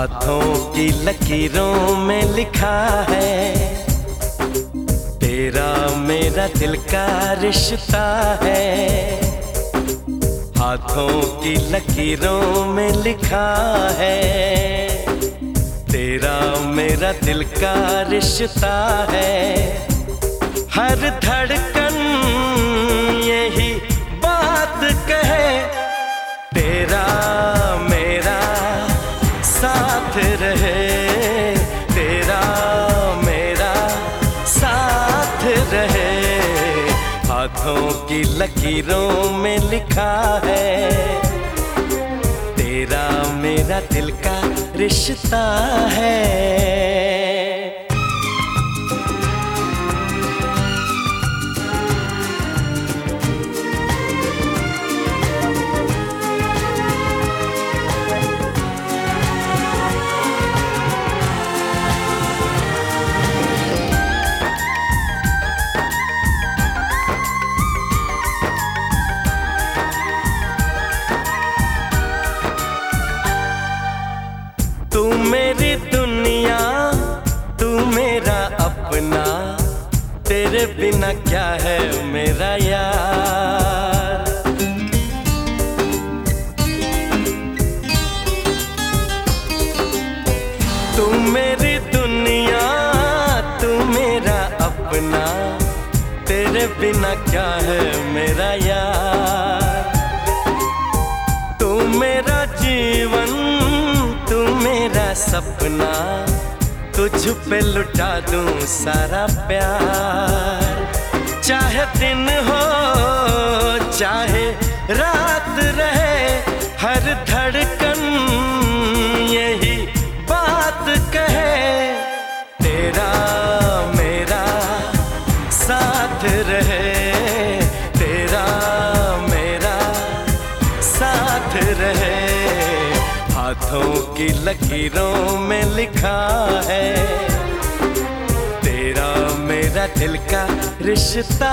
हाथों की लकीरों में लिखा है, तेरा मेरा दिल का रिश्ता है। हाथों की लकीरों में लिखा है, तेरा मेरा दिल का रिश्ता है। हर धड़कन रहे, तेरा, मेरा साथ रहे। हाथों की लकीरों में लिखा है, तेरा मेरा दिल का रिश्ता है। मेरी दुनिया, तू मेरा अपना। तेरे बिना क्या है मेरा यार? तू मेरी दुनिया, तू मेरा अपना। तेरे बिना क्या है मेरा यार? सपना तुझ पे लुटा दूँ सारा प्यार। चाहे दिन हो, चाहे रात रहे, हर धड़कन यही बात कहे। तेरा, मेरा साथ रहे, तेरा, मेरा साथ रहे। हाथों की लकीरों में लिखा है। तेरा मेरा दिल का रिश्ता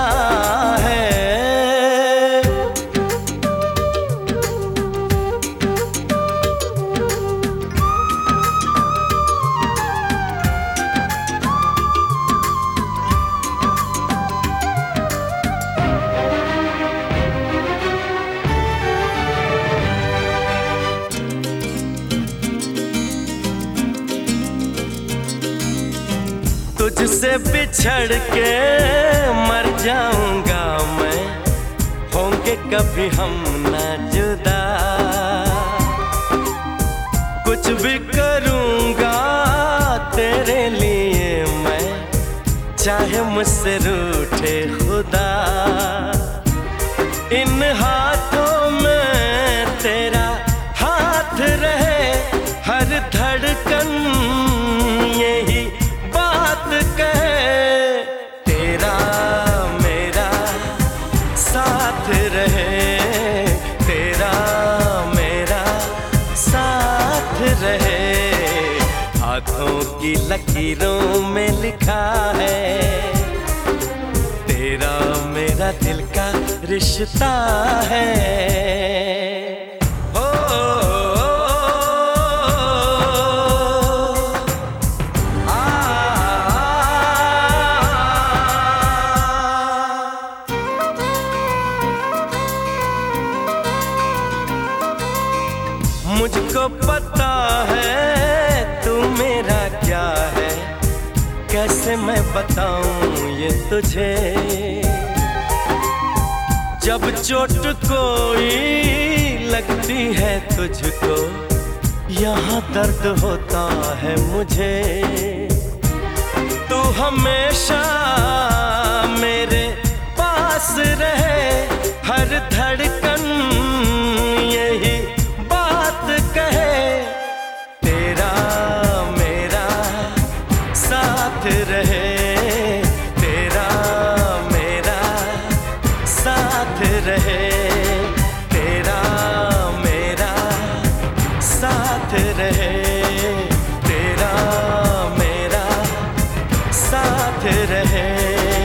है। तुझसे बिछड़ के मर जाऊँगा मैं। होंगे कभी हम ना जुदा। कुछ भी करूँगा तेरे लिए मैं, चाहे मुझसे रूठे हाथों की लकीरों में लिखा है तेरा मेरा दिल का रिश्ता है मुझको पता कैसे मैं बताऊँ ये तुझे? जब चोट कोई लगती है तुझको, यहाँ दर्द होता है मुझे। तू हमेशा मेरे पास रहे, हर धड़कन साथ रहे तेरा मेरा साथ रहे तेरा मेरा साथ रहे।